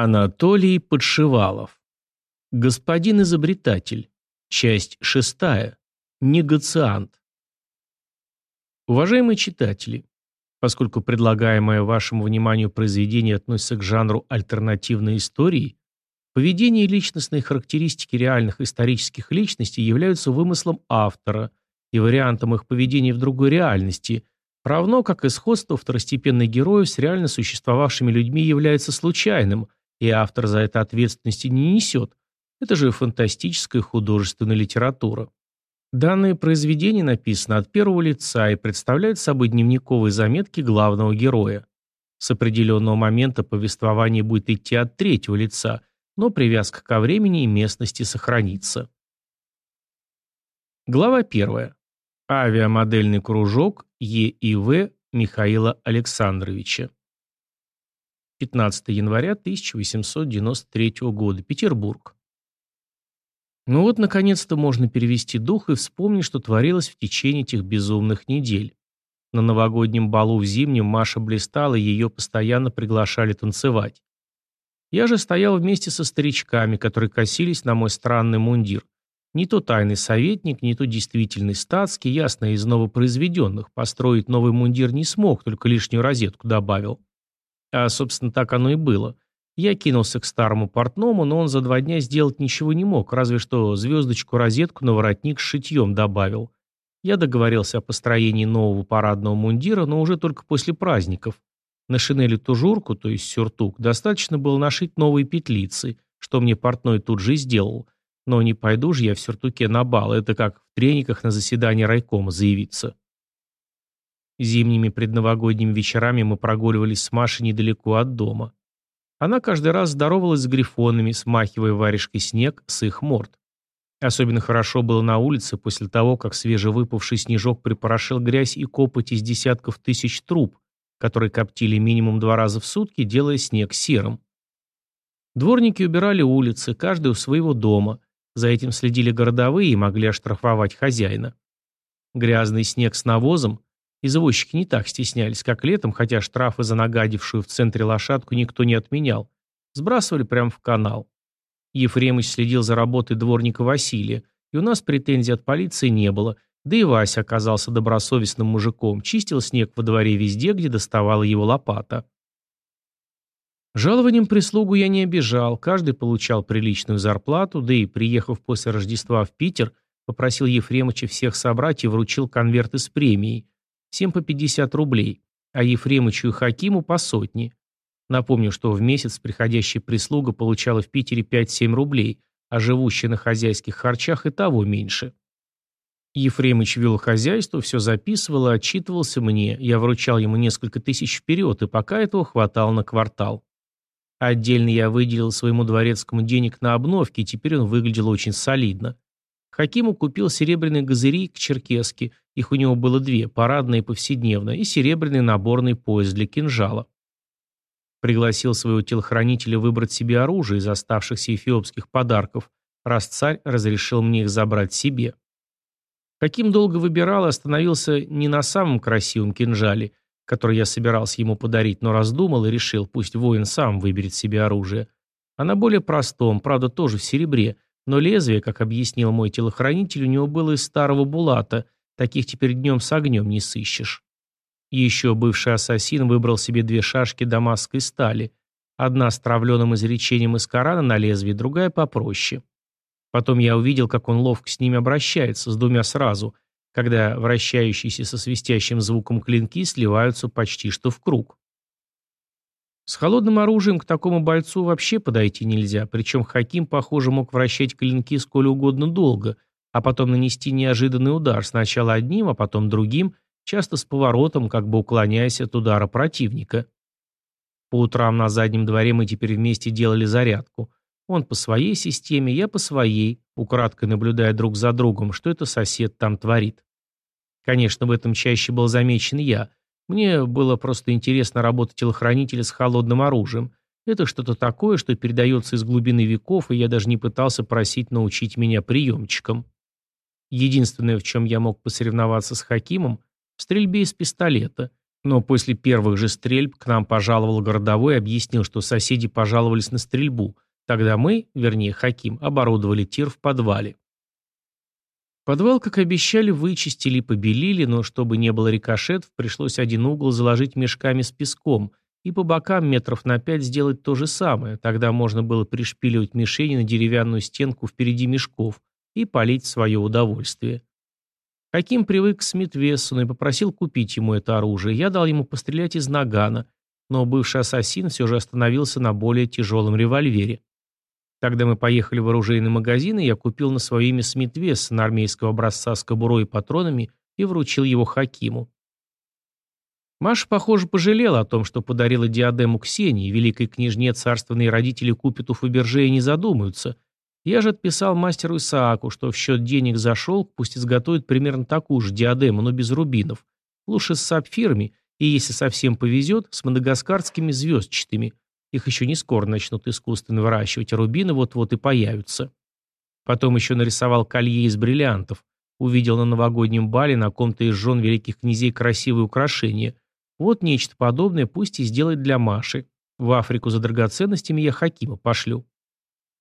Анатолий Подшивалов. Господин изобретатель. Часть шестая. Негациант. Уважаемые читатели, поскольку предлагаемое вашему вниманию произведение относится к жанру альтернативной истории, поведение и личностные характеристики реальных исторических личностей являются вымыслом автора и вариантом их поведения в другой реальности, равно как и сходство второстепенных героев с реально существовавшими людьми является случайным – и автор за это ответственности не несет. Это же фантастическая художественная литература. Данное произведение написано от первого лица и представляет собой дневниковые заметки главного героя. С определенного момента повествование будет идти от третьего лица, но привязка ко времени и местности сохранится. Глава 1. Авиамодельный кружок ЕИВ Михаила Александровича. 15 января 1893 года. Петербург. Ну вот, наконец-то можно перевести дух и вспомнить, что творилось в течение этих безумных недель. На новогоднем балу в зимнем Маша блистала, и ее постоянно приглашали танцевать. Я же стоял вместе со старичками, которые косились на мой странный мундир. Не то тайный советник, не то действительный статский, ясно, из новопроизведенных. Построить новый мундир не смог, только лишнюю розетку добавил. А, собственно, так оно и было. Я кинулся к старому портному, но он за два дня сделать ничего не мог, разве что звездочку-розетку на воротник с шитьем добавил. Я договорился о построении нового парадного мундира, но уже только после праздников. На шинели тужурку, то есть сюртук, достаточно было нашить новые петлицы, что мне портной тут же и сделал. Но не пойду же я в сюртуке на бал, это как в трениках на заседании райкома заявиться. Зимними предновогодними вечерами мы прогуливались с Машей недалеко от дома. Она каждый раз здоровалась с грифонами, смахивая варежкой снег с их морд. Особенно хорошо было на улице после того, как свежевыпавший снежок припорошил грязь и копоть из десятков тысяч труб, которые коптили минимум два раза в сутки, делая снег серым. Дворники убирали улицы, каждый у своего дома. За этим следили городовые и могли оштрафовать хозяина. Грязный снег с навозом Извозчики не так стеснялись, как летом, хотя штрафы за нагадившую в центре лошадку никто не отменял. Сбрасывали прямо в канал. Ефремыч следил за работой дворника Василия, и у нас претензий от полиции не было, да и Вася оказался добросовестным мужиком, чистил снег во дворе везде, где доставала его лопата. Жалованием прислугу я не обижал, каждый получал приличную зарплату, да и, приехав после Рождества в Питер, попросил Ефремыча всех собрать и вручил конверты с премией, Всем по 50 рублей, а Ефремычу и Хакиму по сотне. Напомню, что в месяц приходящая прислуга получала в Питере 5-7 рублей, а живущая на хозяйских харчах и того меньше. Ефремыч вел хозяйство, все записывал и отчитывался мне. Я вручал ему несколько тысяч вперед, и пока этого хватало на квартал. Отдельно я выделил своему дворецкому денег на обновки, и теперь он выглядел очень солидно. Хакиму купил серебряный газыри к черкеске, их у него было две, парадная и повседневная, и серебряный наборный пояс для кинжала. Пригласил своего телохранителя выбрать себе оружие из оставшихся эфиопских подарков, раз царь разрешил мне их забрать себе. Каким долго выбирал, остановился не на самом красивом кинжале, который я собирался ему подарить, но раздумал и решил, пусть воин сам выберет себе оружие, а на более простом, правда тоже в серебре, но лезвие, как объяснил мой телохранитель, у него было из старого булата, таких теперь днем с огнем не сыщешь. Еще бывший ассасин выбрал себе две шашки дамасской стали, одна с травленным изречением из Корана на лезвии, другая попроще. Потом я увидел, как он ловко с ними обращается, с двумя сразу, когда вращающиеся со свистящим звуком клинки сливаются почти что в круг. С холодным оружием к такому бойцу вообще подойти нельзя, причем Хаким, похоже, мог вращать клинки сколь угодно долго, а потом нанести неожиданный удар сначала одним, а потом другим, часто с поворотом, как бы уклоняясь от удара противника. По утрам на заднем дворе мы теперь вместе делали зарядку. Он по своей системе, я по своей, украдкой наблюдая друг за другом, что это сосед там творит. Конечно, в этом чаще был замечен я – мне было просто интересно работать телохранителя с холодным оружием. Это что-то такое, что передается из глубины веков, и я даже не пытался просить научить меня приемчикам. Единственное, в чем я мог посоревноваться с Хакимом, в стрельбе из пистолета. Но после первых же стрельб к нам пожаловал городовой и объяснил, что соседи пожаловались на стрельбу. Тогда мы, вернее Хаким, оборудовали тир в подвале. Подвал, как обещали, вычистили и побелили, но чтобы не было рикошетов, пришлось один угол заложить мешками с песком и по бокам метров на пять сделать то же самое. Тогда можно было пришпиливать мишени на деревянную стенку впереди мешков и палить в свое удовольствие. Хаким привык к Смит-Вессону и попросил купить ему это оружие. Я дал ему пострелять из нагана, но бывший ассасин все же остановился на более тяжелом револьвере. Когда мы поехали в оружейный магазин, я купил на свое имя Смит Вессона армейского образца с кобурой и патронами и вручил его Хакиму. Маша, похоже, пожалела о том, что подарила диадему Ксении, великой княжне царственные родители купят у Фаберже и не задумаются – я же отписал мастеру Исааку, что в счет денег за шелк пусть изготовит примерно такую же диадему, но без рубинов. Лучше с сапфирами и, если совсем повезет, с мадагаскарскими звездчатыми. Их еще не скоро начнут искусственно выращивать, а рубины вот-вот и появятся. Потом еще нарисовал колье из бриллиантов. Увидел на новогоднем бале на ком-то из жен великих князей красивые украшения. Вот нечто подобное пусть и сделает для Маши. В Африку за драгоценностями я Хакима пошлю.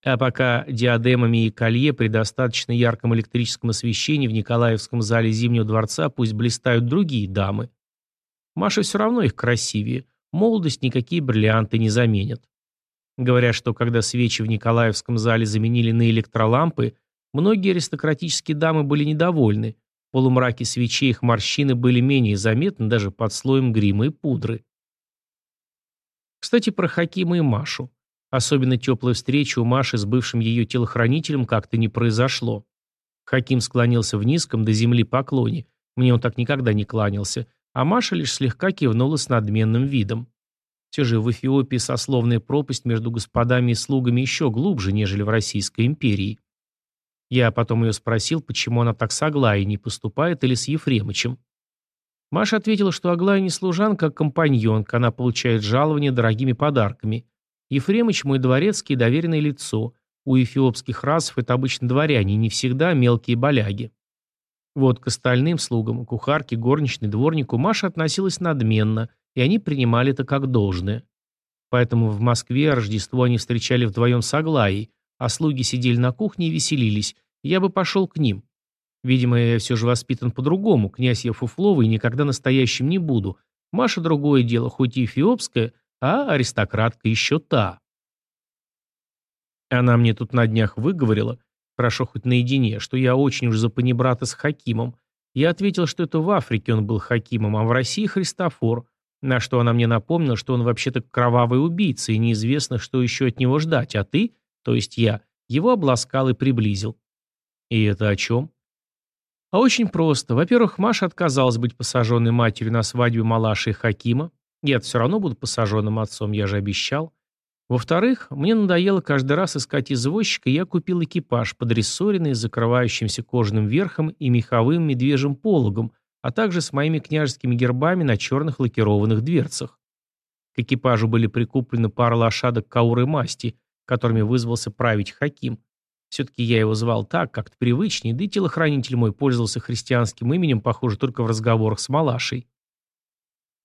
А пока диадемами и колье при достаточно ярком электрическом освещении в Николаевском зале Зимнего дворца пусть блистают другие дамы. Маша все равно их красивее. Молодость никакие бриллианты не заменят. Говорят, что когда свечи в Николаевском зале заменили на электролампы, многие аристократические дамы были недовольны. В полумраке свечей их морщины были менее заметны даже под слоем грима и пудры. Кстати, про Хакима и Машу. Особенно теплой встречи у Маши с бывшим ее телохранителем как-то не произошло. Хаким склонился в низком до земли поклоне. Мне он так никогда не кланялся. А Маша лишь слегка кивнула с надменным видом. Все же в Эфиопии сословная пропасть между господами и слугами еще глубже, нежели в Российской империи. Я потом ее спросил, почему она так с Аглаей не поступает или с Ефремычем. Маша ответила, что Аглая не служанка, а компаньонка, она получает жалование дорогими подарками. Ефремыч мой дворецкий доверенное лицо. У эфиопских расов это обычно дворяне, не всегда мелкие боляги. Вот к остальным слугам, кухарке, горничной, дворнику Маша относилась надменно, и они принимали это как должное. Поэтому в Москве Рождество они встречали вдвоем с Аглаей, а слуги сидели на кухне и веселились. Я бы пошел к ним. Видимо, я все же воспитан по-другому, князь я фуфловый, никогда настоящим не буду. Маша другое дело, хоть и эфиопская, а аристократка еще та. Она мне тут на днях выговорила, хорошо хоть наедине, что я очень уж за панибрата с Хакимом. Я ответил, что это в Африке он был Хакимом, а в России Христофор, на что она мне напомнила, что он вообще-то кровавый убийца, и неизвестно, что еще от него ждать, а ты, то есть я, его обласкал и приблизил. И это о чем? А очень просто. Во-первых, Маша отказалась быть посаженной матерью на свадьбе Малаши и Хакима. Нет, все равно буду посаженным отцом, я же обещал. Во-вторых, мне надоело каждый раз искать извозчика, и я купил экипаж, подрессоренный, с закрывающимся кожаным верхом и меховым медвежьим пологом, а также с моими княжескими гербами на черных лакированных дверцах. К экипажу были прикуплены пара лошадок кауры масти, которыми вызвался править Хаким. Все-таки я его звал так, как-то привычнее, да и телохранитель мой пользовался христианским именем, похоже, только в разговорах с Малашей.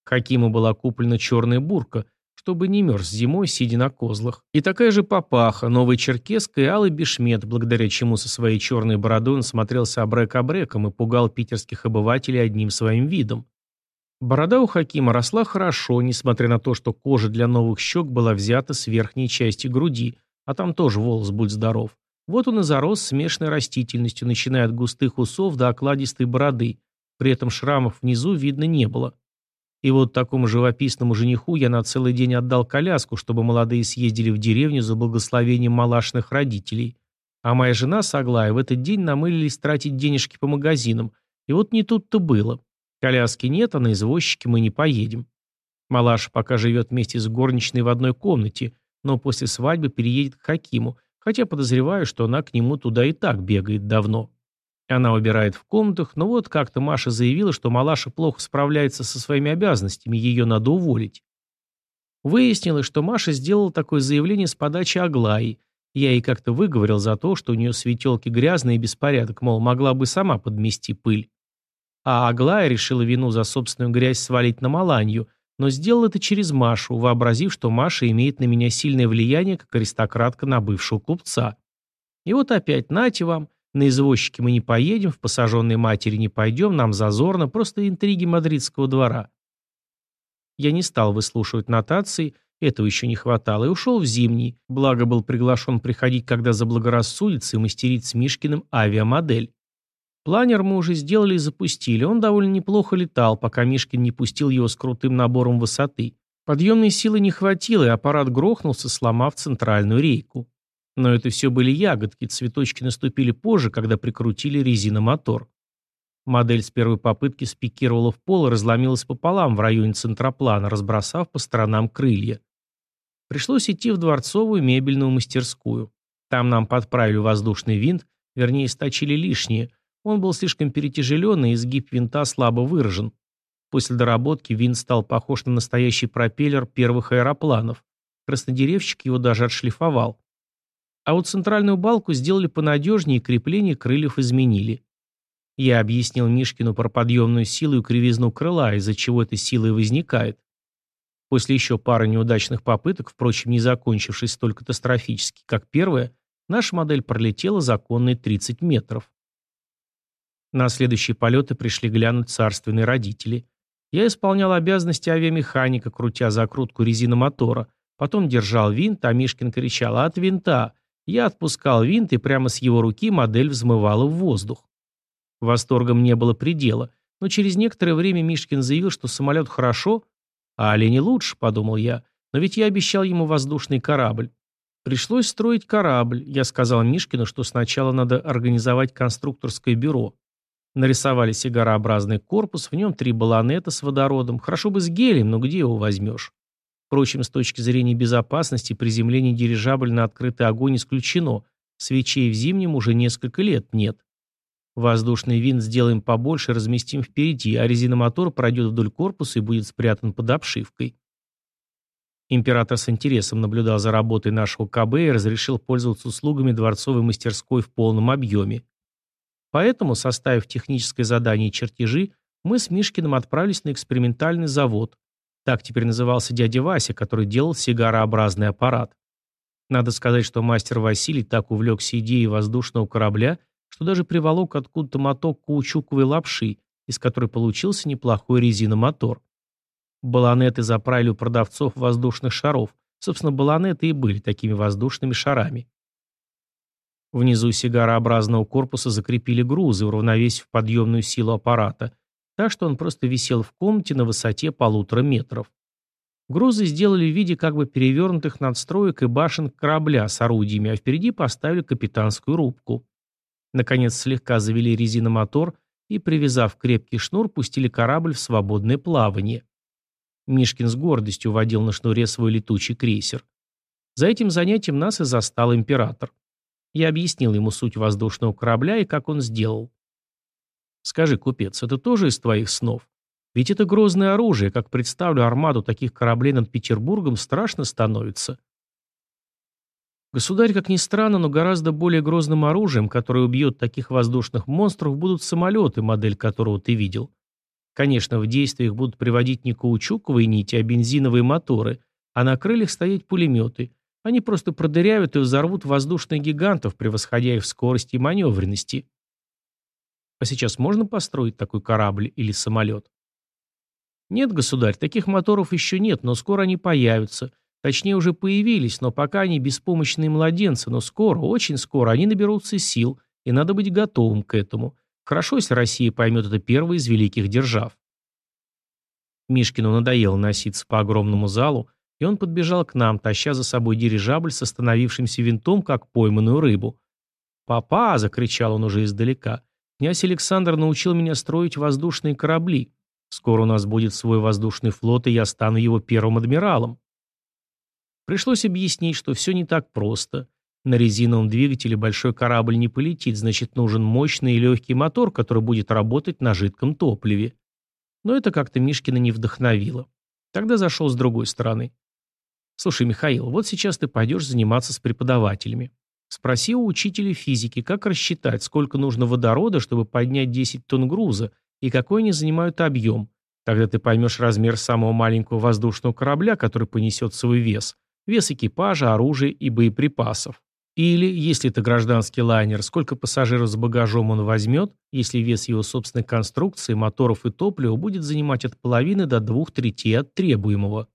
Хакиму была куплена черная бурка, чтобы не мерз зимой, сидя на козлах. И такая же папаха, новая черкеска и алый бешмет, благодаря чему со своей черной бородой он смотрелся абрек-абреком и пугал питерских обывателей одним своим видом. Борода у Хакима росла хорошо, несмотря на то, что кожа для новых щек была взята с верхней части груди, а там тоже волос, будь здоров. Вот он и зарос смешанной растительностью, начиная от густых усов до окладистой бороды, при этом шрамов внизу видно не было. И вот такому живописному жениху я на целый день отдал коляску, чтобы молодые съездили в деревню за благословением малашных родителей. А моя жена с Аглая в этот день намылились тратить денежки по магазинам. И вот не тут-то было. Коляски нет, а на извозчике мы не поедем. Малаша пока живет вместе с горничной в одной комнате, но после свадьбы переедет к Хакиму, хотя подозреваю, что она к нему туда и так бегает давно. Она убирает в комнатах, но вот как-то Маша заявила, что Малаша плохо справляется со своими обязанностями, ее надо уволить. Выяснилось, что Маша сделала такое заявление с подачи Аглаи. Я ей как-то выговорил за то, что у нее светелки грязные и беспорядок, мол, могла бы сама подмести пыль. а Аглая решила вину за собственную грязь свалить на Маланью, но сделал это через Машу, вообразив, что Маша имеет на меня сильное влияние как аристократка на бывшего купца. И вот опять, нате вам, на извозчике мы не поедем, в посаженной матери не пойдем, нам зазорно, просто интриги мадридского двора. Я не стал выслушивать нотации, этого еще не хватало, и ушел в зимний, благо был приглашен приходить, когда заблагорассудится, и мастерить с Мишкиным авиамодель. Планер мы уже сделали и запустили, он довольно неплохо летал, пока Мишкин не пустил его с крутым набором высоты. Подъемной силы не хватило, и аппарат грохнулся, сломав центральную рейку. Но это все были ягодки, цветочки наступили позже, когда прикрутили резиномотор. Модель с первой попытки спикировала в пол и разломилась пополам в районе центроплана, разбросав по сторонам крылья. Пришлось идти в дворцовую мебельную мастерскую. Там нам подправили воздушный винт, вернее, сточили лишнее. Он был слишком перетяжелен, и изгиб винта слабо выражен. После доработки винт стал похож на настоящий пропеллер первых аэропланов. Краснодеревщик его даже отшлифовал. А вот центральную балку сделали понадежнее и крепление крыльев изменили. Я объяснил Мишкину про подъемную силу и кривизну крыла, из-за чего эта сила и возникает. После еще пары неудачных попыток, впрочем, не закончившись столь катастрофически, как первая, наша модель пролетела законные 30 метров. На следующие полеты пришли глянуть царственные родители. Я исполнял обязанности авиамеханика, крутя закрутку резиномотора. Потом держал винт, а Мишкин кричал «От винта!» Я отпускал винт, и прямо с его руки модель взмывала в воздух. Восторгом не было предела, но через некоторое время Мишкин заявил, что самолет хорошо, а олени лучше, подумал я, но ведь я обещал ему воздушный корабль. Пришлось строить корабль. Я сказал Мишкину, что сначала надо организовать конструкторское бюро. Нарисовали сигарообразный корпус, в нем три баллонета с водородом. Хорошо бы с гелием, но где его возьмешь? Впрочем, с точки зрения безопасности, приземление дирижабля на открытый огонь исключено. Свечей в зимнем уже несколько лет нет. Воздушный винт сделаем побольше, разместим впереди, а резиномотор пройдет вдоль корпуса и будет спрятан под обшивкой. Император с интересом наблюдал за работой нашего КБ и разрешил пользоваться услугами дворцовой мастерской в полном объеме. Поэтому, составив техническое задание и чертежи, мы с Мишкиным отправились на экспериментальный завод, так теперь назывался дядя Вася, который делал сигарообразный аппарат. Надо сказать, что мастер Василий так увлекся идеей воздушного корабля, что даже приволок откуда-то моток каучуковой лапши, из которой получился неплохой резиномотор. Баллонеты заправили у продавцов воздушных шаров. Собственно, баллонеты и были такими воздушными шарами. Внизу сигарообразного корпуса закрепили грузы, уравновесив подъемную силу аппарата, так что он просто висел в комнате на высоте полутора метров. Грузы сделали в виде как бы перевернутых надстроек и башен корабля с орудиями, а впереди поставили капитанскую рубку. Наконец слегка завели резиномотор и, привязав крепкий шнур, пустили корабль в свободное плавание. Мишкин с гордостью водил на шнуре свой летучий крейсер. За этим занятием нас и застал император. Я объяснил ему суть воздушного корабля и как он сделал. Скажи, купец, это тоже из твоих снов? Ведь это грозное оружие, как представлю армаду таких кораблей над Петербургом, страшно становится. Государь, как ни странно, но гораздо более грозным оружием, которое убьет таких воздушных монстров, будут самолеты, модель которого ты видел. Конечно, в действие их будут приводить не каучуковые нити, а бензиновые моторы, а на крыльях стоять пулеметы. Они просто продырявят и взорвут воздушных гигантов, превосходя их в скорости и маневренности. А сейчас можно построить такой корабль или самолет? Нет, государь, таких моторов еще нет, но скоро они появятся. Точнее, уже появились, но пока они беспомощные младенцы, но скоро, очень скоро они наберутся сил, и надо быть готовым к этому. Хорошо, если Россия поймет это первой из великих держав. Мишкину надоело носиться по огромному залу, и он подбежал к нам, таща за собой дирижабль с остановившимся винтом, как пойманную рыбу. «Папа!» — закричал он уже издалека. Князь Александр научил меня строить воздушные корабли. Скоро у нас будет свой воздушный флот, и я стану его первым адмиралом. Пришлось объяснить, что все не так просто. На резиновом двигателе большой корабль не полетит, значит, нужен мощный и легкий мотор, который будет работать на жидком топливе. Но это как-то Мишкина не вдохновило. Тогда зашел с другой стороны. «Слушай, Михаил, вот сейчас ты пойдешь заниматься с преподавателями. Спроси у учителя физики, как рассчитать, сколько нужно водорода, чтобы поднять 10 тонн груза, и какой они занимают объем. Тогда ты поймешь размер самого маленького воздушного корабля, который понесет свой вес, вес экипажа, оружия и боеприпасов. Или, если это гражданский лайнер, сколько пассажиров с багажом он возьмет, если вес его собственной конструкции, моторов и топлива будет занимать от половины до двух третей от требуемого.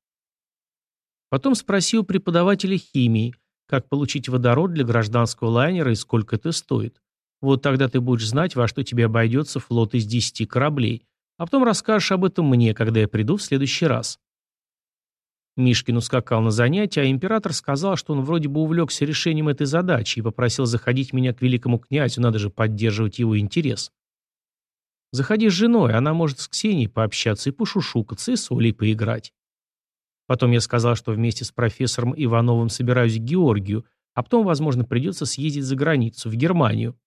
Потом спросил преподавателя химии, как получить водород для гражданского лайнера и сколько это стоит. Вот тогда ты будешь знать, во что тебе обойдется флот из 10 кораблей. А потом расскажешь об этом мне, когда я приду в следующий раз. Мишкин ускакал на занятия, а император сказал, что он вроде бы увлекся решением этой задачи и попросил заходить меня к великому князю, надо же поддерживать его интерес. Заходи с женой, она может с Ксенией пообщаться и пошушукаться, и с Олей поиграть. Потом я сказал, что вместе с профессором Ивановым собираюсь к Георгию, а потом, возможно, придется съездить за границу, в Германию.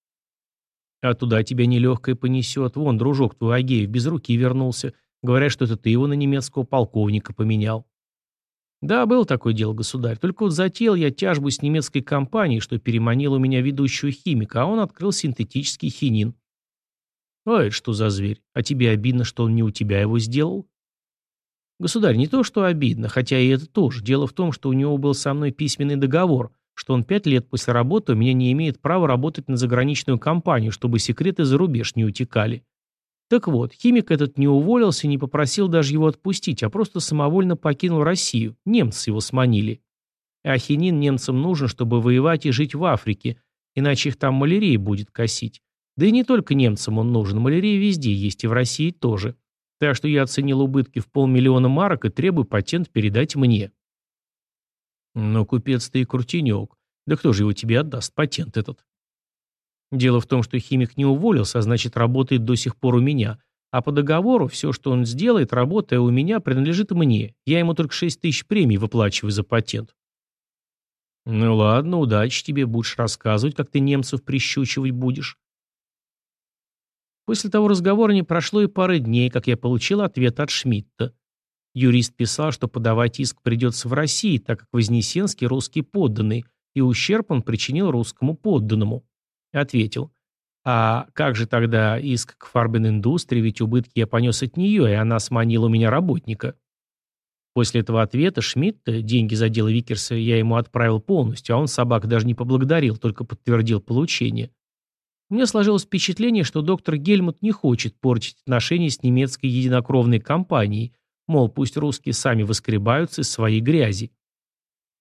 А туда тебя нелегкое понесет. Вон, дружок твой Агеев без руки вернулся. Говорят, что это ты его на немецкого полковника поменял. Да, был такое дело, государь. Только вот затеял я тяжбу с немецкой компанией, что переманил у меня ведущего химика, а он открыл синтетический хинин. Это что за зверь? А тебе обидно, что он не у тебя его сделал? Государь, не то, что обидно, хотя и это тоже. Дело в том, что у него был со мной письменный договор, что он пять лет после работы у меня не имеет права работать на заграничную компанию, чтобы секреты за рубеж не утекали. Так вот, химик этот не уволился, не попросил даже его отпустить, а просто самовольно покинул Россию. Немцы его сманили. А хинин немцам нужен, чтобы воевать и жить в Африке, иначе их там малярия будет косить. Да и не только немцам он нужен, малярия везде есть, и в России тоже. Так что я оценил убытки в полмиллиона марок и требую патент передать мне. Но купец ты и крутенек. Да кто же его тебе отдаст, патент этот? Дело в том, что химик не уволился, а значит работает до сих пор у меня. А по договору все, что он сделает, работая у меня, принадлежит мне. Я ему только 6 тысяч премий выплачиваю за патент. Ну ладно, удачи тебе, будешь рассказывать, как ты немцев прищучивать будешь. После того разговора не прошло и пары дней, как я получил ответ от Шмидта. Юрист писал, что подавать иск придется в России, так как Вознесенский русский подданный, и ущерб он причинил русскому подданному. Ответил. А как же тогда иск к Фарбен-индустрии, ведь убытки я понес от нее, и она сманила у меня работника. После этого ответа Шмидта, деньги за дело Викерса я ему отправил полностью, а он собак даже не поблагодарил, только подтвердил получение. Меня сложилось впечатление, что доктор Гельмут не хочет портить отношения с немецкой единокровной компанией, мол, пусть русские сами выскребаются из своей грязи.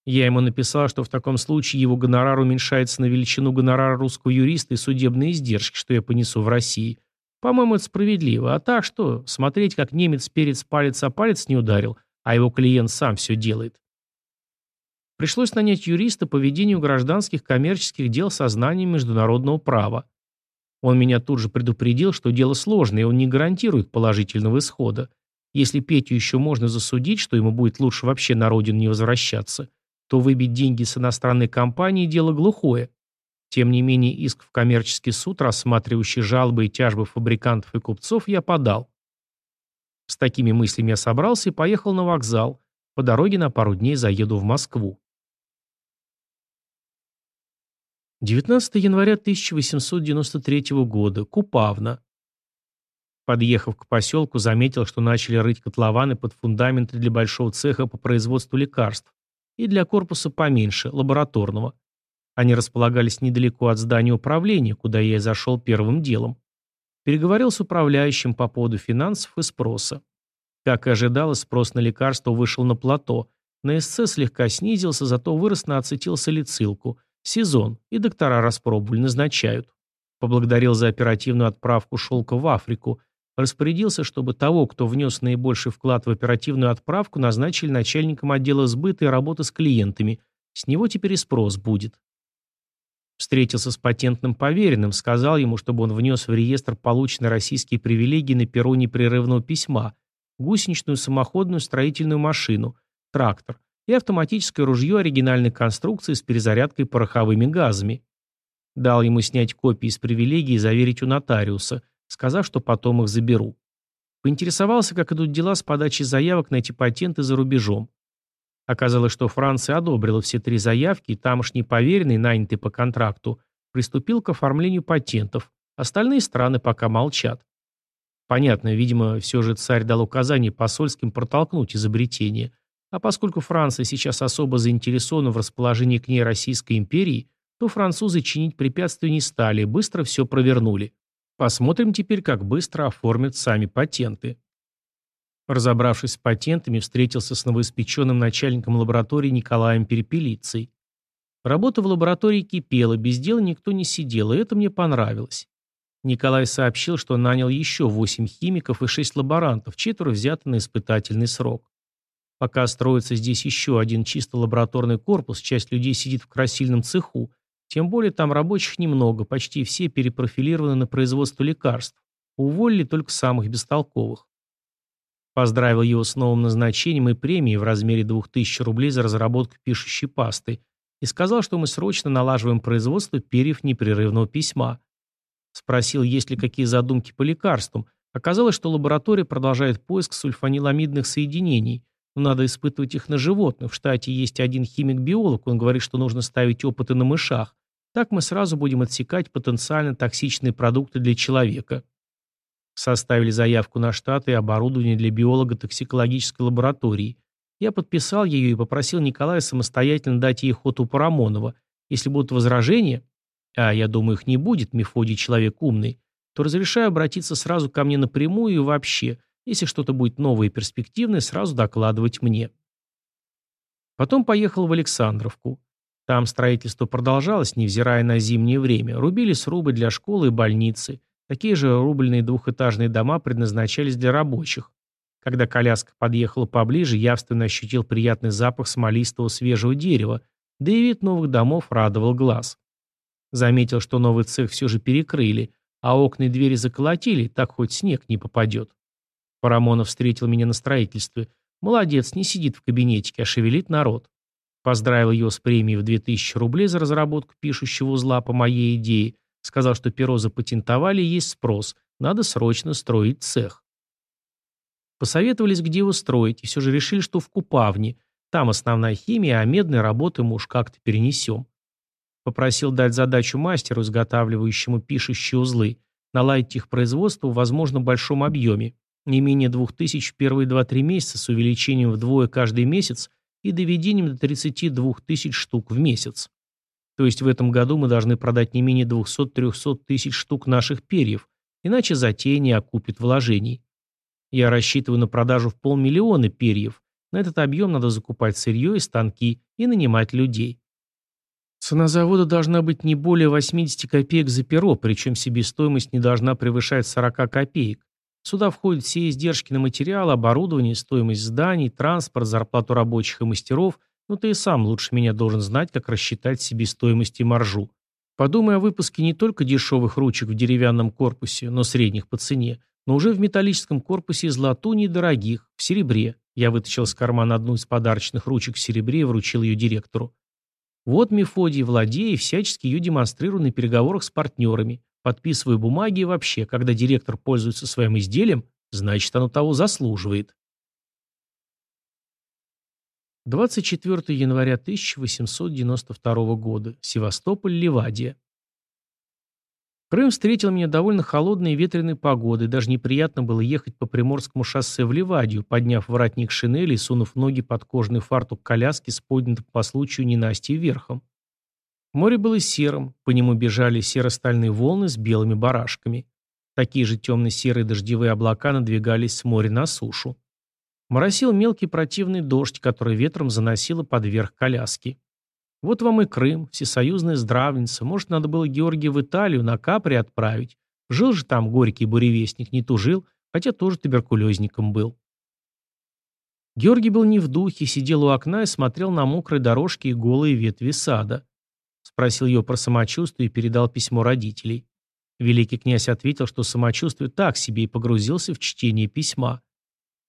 Я ему написал, что в таком случае его гонорар уменьшается на величину гонорара русского юриста и судебные издержки, что я понесу в России. По-моему, это справедливо. А так что, смотреть, как немец перец палец о палец не ударил, а его клиент сам все делает. Пришлось нанять юриста по ведению гражданских коммерческих дел со знанием международного права. Он меня тут же предупредил, что дело сложное, и он не гарантирует положительного исхода. Если Петю еще можно засудить, что ему будет лучше вообще на родину не возвращаться, то выбить деньги с иностранной компании – дело глухое. Тем не менее, иск в коммерческий суд, рассматривающий жалобы и тяжбы фабрикантов и купцов, я подал. С такими мыслями я собрался и поехал на вокзал. По дороге на пару дней заеду в Москву. 19 января 1893 года. Купавна. Подъехав к поселку, заметил, что начали рыть котлованы под фундаменты для большого цеха по производству лекарств и для корпуса поменьше, лабораторного. Они располагались недалеко от здания управления, куда я и зашел первым делом. Переговорил с управляющим по поводу финансов и спроса. Как и ожидалось, спрос на лекарства вышел на плато. На СЦ слегка снизился, зато вырос на ацетилсалицилку – Сезон, и доктора распробовали, назначают. Поблагодарил за оперативную отправку шелка в Африку. Распорядился, чтобы того, кто внес наибольший вклад в оперативную отправку, назначили начальником отдела сбыта и работы с клиентами. С него теперь и спрос будет. Встретился с патентным поверенным, сказал ему, чтобы он внес в реестр полученные российские привилегии на перу непрерывного письма, гусеничную самоходную строительную машину, трактор, и автоматическое ружье оригинальной конструкции с перезарядкой пороховыми газами. Дал ему снять копии из привилегий и заверить у нотариуса, сказав, что потом их заберу. Поинтересовался, как идут дела с подачей заявок на эти патенты за рубежом. Оказалось, что Франция одобрила все три заявки, и тамошний поверенный, нанятый по контракту, приступил к оформлению патентов. Остальные страны пока молчат. Понятно, видимо, все же царь дал указание посольским протолкнуть изобретение. А поскольку Франция сейчас особо заинтересована в расположении к ней Российской империи, то французы чинить препятствия не стали, быстро все провернули. Посмотрим теперь, как быстро оформят сами патенты. Разобравшись с патентами, встретился с новоиспеченным начальником лаборатории Николаем Перепелицей. Работа в лаборатории кипела, без дела никто не сидел, и это мне понравилось. Николай сообщил, что нанял еще 8 химиков и 6 лаборантов, четверо взяты на испытательный срок. Пока строится здесь еще один чисто лабораторный корпус, часть людей сидит в красильном цеху, тем более там рабочих немного, почти все перепрофилированы на производство лекарств. Уволили только самых бестолковых. Поздравил его с новым назначением и премией в размере 2000 рублей за разработку пишущей пасты и сказал, что мы срочно налаживаем производство перьев непрерывного письма. Спросил, есть ли какие задумки по лекарствам. Оказалось, что лаборатория продолжает поиск сульфаниламидных соединений, но надо испытывать их на животных. В штате есть один химик-биолог, он говорит, что нужно ставить опыты на мышах. Так мы сразу будем отсекать потенциально токсичные продукты для человека. Составили заявку на штат и оборудование для биолого-токсикологической лаборатории. Я подписал ее и попросил Николая самостоятельно дать ей ход у Парамонова. Если будут возражения, а я думаю, их не будет, Мефодий человек умный, то разрешаю обратиться сразу ко мне напрямую и вообще, если что-то будет новое и перспективное, сразу докладывать мне. Потом поехал в Александровку. Там строительство продолжалось, невзирая на зимнее время. Рубили срубы для школы и больницы – Такие же рубльные двухэтажные дома предназначались для рабочих. Когда коляска подъехала поближе, явственно ощутил приятный запах смолистого свежего дерева, да и вид новых домов радовал глаз. Заметил, что новый цех все же перекрыли, а окна и двери заколотили, так хоть снег не попадет. Парамонов встретил меня на строительстве. Молодец, не сидит в кабинетике, а шевелит народ. Поздравил его с премией в 2000 рублей за разработку пишущего узла по моей идее, Сказал, что перо запатентовали есть спрос. Надо срочно строить цех. Посоветовались, где его строить, и все же решили, что в Купавне. Там основная химия, а медные работы мы уж как-то перенесем. Попросил дать задачу мастеру, изготавливающему пишущие узлы, наладить их производство в возможно большом объеме, не менее 2000 в первые 2-3 месяца с увеличением вдвое каждый месяц и доведением до 32 тысяч штук в месяц. То есть в этом году мы должны продать не менее 200-300 тысяч штук наших перьев, иначе затея не окупит вложений. Я рассчитываю на продажу в полмиллиона перьев. На этот объем надо закупать сырье и станки и нанимать людей. Цена завода должна быть не более 80 копеек за перо, причем себестоимость не должна превышать 40 копеек. Сюда входят все издержки на материал, оборудование, стоимость зданий, транспорт, зарплату рабочих и мастеров – ну ты и сам лучше меня должен знать, как рассчитать себестоимость и маржу. Подумай о выпуске не только дешевых ручек в деревянном корпусе, но средних по цене, но уже в металлическом корпусе из латуни дорогих, в серебре. Я вытащил из кармана одну из подарочных ручек в серебре и вручил ее директору. Вот Мефодий, владея, всячески ее демонстрирую на переговорах с партнерами, подписываю бумаги и вообще, когда директор пользуется своим изделием, значит оно того заслуживает. 24 января 1892 года. Севастополь, Ливадия. Крым встретил меня довольно холодной и ветреной погодой, даже неприятно было ехать по Приморскому шоссе в Ливадию, подняв воротник шинели и сунув ноги под кожный фартук коляски с поднятым по случаю ненастья верхом. Море было серым, по нему бежали серо-стальные волны с белыми барашками. Такие же темно-серые дождевые облака надвигались с моря на сушу. Моросил мелкий противный дождь, который ветром заносило под верх коляски. Вот вам и Крым, всесоюзная здравница. Может, надо было Георгия в Италию на Капри отправить. Жил же там горький буревестник, не тужил, хотя тоже туберкулезником был. Георгий был не в духе, сидел у окна и смотрел на мокрые дорожки и голые ветви сада. Спросил ее про самочувствие и передал письмо родителей. Великий князь ответил, что самочувствие так себе и погрузился в чтение письма.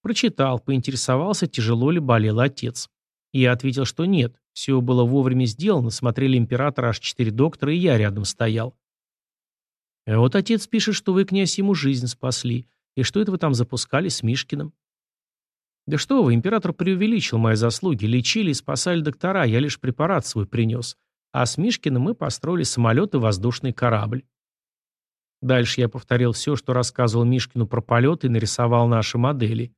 Прочитал, поинтересовался, тяжело ли болел отец. Я ответил, что нет, все было вовремя сделано, смотрели императора аж четыре доктора, и я рядом стоял. А вот отец пишет, что вы, князь, ему жизнь спасли. И что это вы там запускали с Мишкиным? Да что вы, император преувеличил мои заслуги, лечили и спасали доктора, я лишь препарат свой принес. А с Мишкиным мы построили самолет и воздушный корабль. Дальше я повторил все, что рассказывал Мишкину про полет и нарисовал наши модели.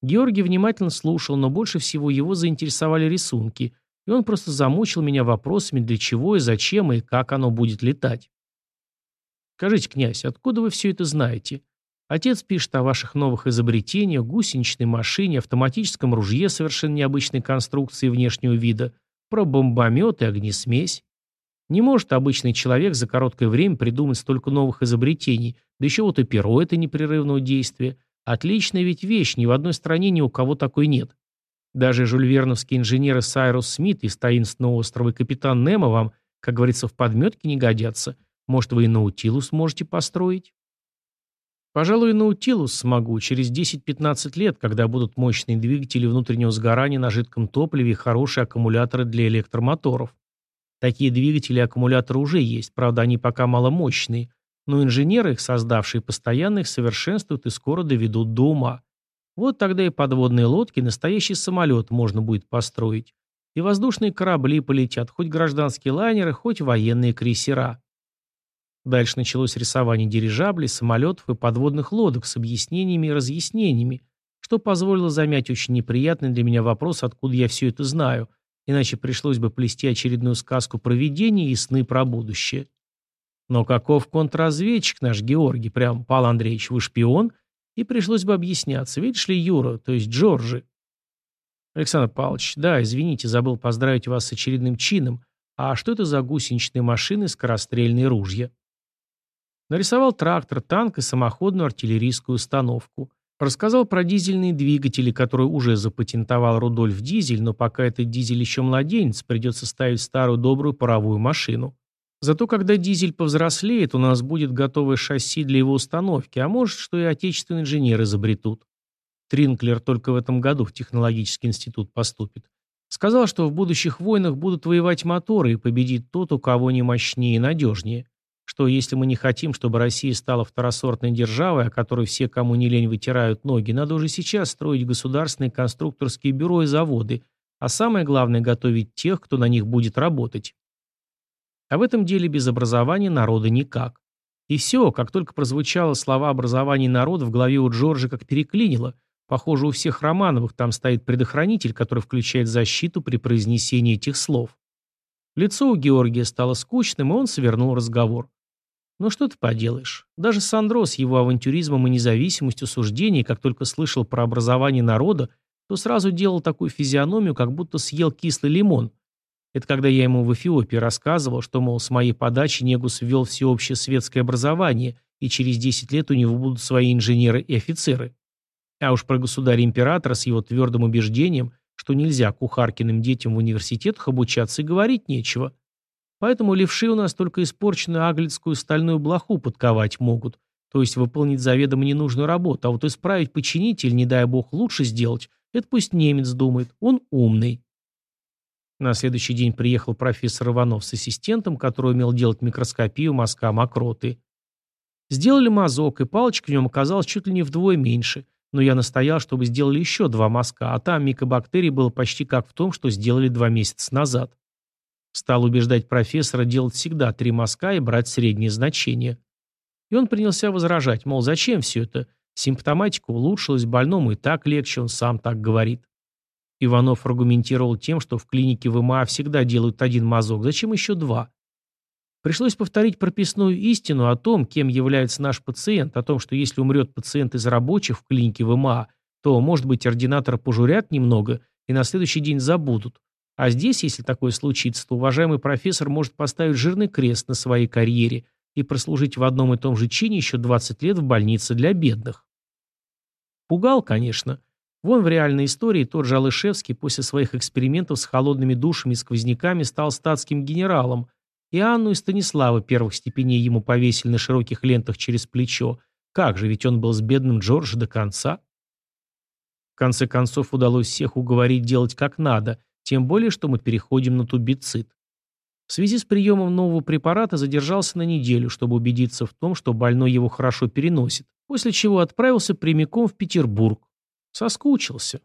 Георгий внимательно слушал, но больше всего его заинтересовали рисунки, и он просто замучил меня вопросами, для чего и зачем, и как оно будет летать. «Скажите, князь, откуда вы все это знаете? Отец пишет о ваших новых изобретениях, гусеничной машине, автоматическом ружье совершенно необычной конструкции внешнего вида, про бомбомет и огнесмесь. Не может обычный человек за короткое время придумать столько новых изобретений, да еще вот и перо это непрерывного действия. Отличная ведь вещь, ни в одной стране ни у кого такой нет. Даже жульверновские инженеры Сайрус Смит из таинственного острова и капитан Немо вам, как говорится, в подметке не годятся. Может, вы и Наутилус можете построить? Пожалуй, Наутилус смогу через 10-15 лет, когда будут мощные двигатели внутреннего сгорания на жидком топливе и хорошие аккумуляторы для электромоторов. Такие двигатели и аккумуляторы уже есть, правда, они пока маломощные, но инженеры, их создавшие, постоянно их совершенствуют и скоро доведут до ума. Вот тогда и подводные лодки, настоящий самолет можно будет построить. И воздушные корабли полетят, хоть гражданские лайнеры, хоть военные крейсера. Дальше началось рисование дирижаблей, самолетов и подводных лодок с объяснениями и разъяснениями, что позволило замять очень неприятный для меня вопрос, откуда я все это знаю, иначе пришлось бы плести очередную сказку про видение и сны про будущее. Но каков контрразведчик наш Георгий, прям, Павел Андреевич, вы шпион? И пришлось бы объясняться, видишь ли, Юра, то есть Джорджи. Александр Павлович, да, извините, забыл поздравить вас с очередным чином. А что это за гусеничные машины, скорострельные ружья? Нарисовал трактор, танк и самоходную артиллерийскую установку. Рассказал про дизельные двигатели, которые уже запатентовал Рудольф Дизель, но пока этот дизель еще младенец, придется ставить старую добрую паровую машину. Зато когда дизель повзрослеет, у нас будет готовое шасси для его установки, а может, что и отечественные инженеры изобретут. Тринклер только в этом году в технологический институт поступит. Сказал, что в будущих войнах будут воевать моторы и победит тот, у кого не мощнее и надежнее. Что если мы не хотим, чтобы Россия стала второсортной державой, о которой все, кому не лень, вытирают ноги, надо уже сейчас строить государственные конструкторские бюро и заводы, а самое главное – готовить тех, кто на них будет работать. А в этом деле без образования народа никак. И все, как только прозвучало слова образования народа, в голове у Джорджа как переклинило. Похоже, у всех Романовых там стоит предохранитель, который включает защиту при произнесении этих слов. Лицо у Георгия стало скучным, и он свернул разговор. Но «Ну что ты поделаешь? Даже Сандро с его авантюризмом и независимостью суждений, как только слышал про образование народа, то сразу делал такую физиономию, как будто съел кислый лимон, это когда я ему в Эфиопии рассказывал, что, мол, с моей подачи Негус ввел всеобщее светское образование, и через 10 лет у него будут свои инженеры и офицеры. А уж про государя-императора с его твердым убеждением, что нельзя кухаркиным детям в университетах обучаться и говорить нечего. Поэтому левши у нас только испорченную аглицкую стальную блоху подковать могут, то есть выполнить заведомо ненужную работу, а вот исправить, починить или, не дай бог, лучше сделать, это пусть немец думает, он умный. На следующий день приехал профессор Иванов с ассистентом, который умел делать микроскопию мазка мокроты. Сделали мазок, и палочка в нем оказалась чуть ли не вдвое меньше, но я настоял, чтобы сделали еще два мазка, а там микобактерий было почти как в том, что сделали два месяца назад. Стал убеждать профессора делать всегда три мазка и брать среднее значение. И он принялся возражать, мол, зачем все это? Симптоматика улучшилась, больному и так легче, он сам так говорит. Иванов аргументировал тем, что в клинике ВМА всегда делают один мазок, зачем еще два? Пришлось повторить прописную истину о том, кем является наш пациент, о том, что если умрет пациент из рабочих в клинике ВМА, то, может быть, ординатора пожурят немного и на следующий день забудут. А здесь, если такое случится, то уважаемый профессор может поставить жирный крест на своей карьере и прослужить в одном и том же чине еще 20 лет в больнице для бедных. Пугал, конечно, Вон в реальной истории тот же Алышевский после своих экспериментов с холодными душами и сквозняками стал статским генералом, и Анну и Станислава первых степеней ему повесили на широких лентах через плечо. Как же, ведь он был с бедным Джордж до конца. В конце концов удалось всех уговорить делать как надо, тем более, что мы переходим на тубицид. В связи с приемом нового препарата задержался на неделю, чтобы убедиться в том, что больной его хорошо переносит, после чего отправился прямиком в Петербург, Соскучился.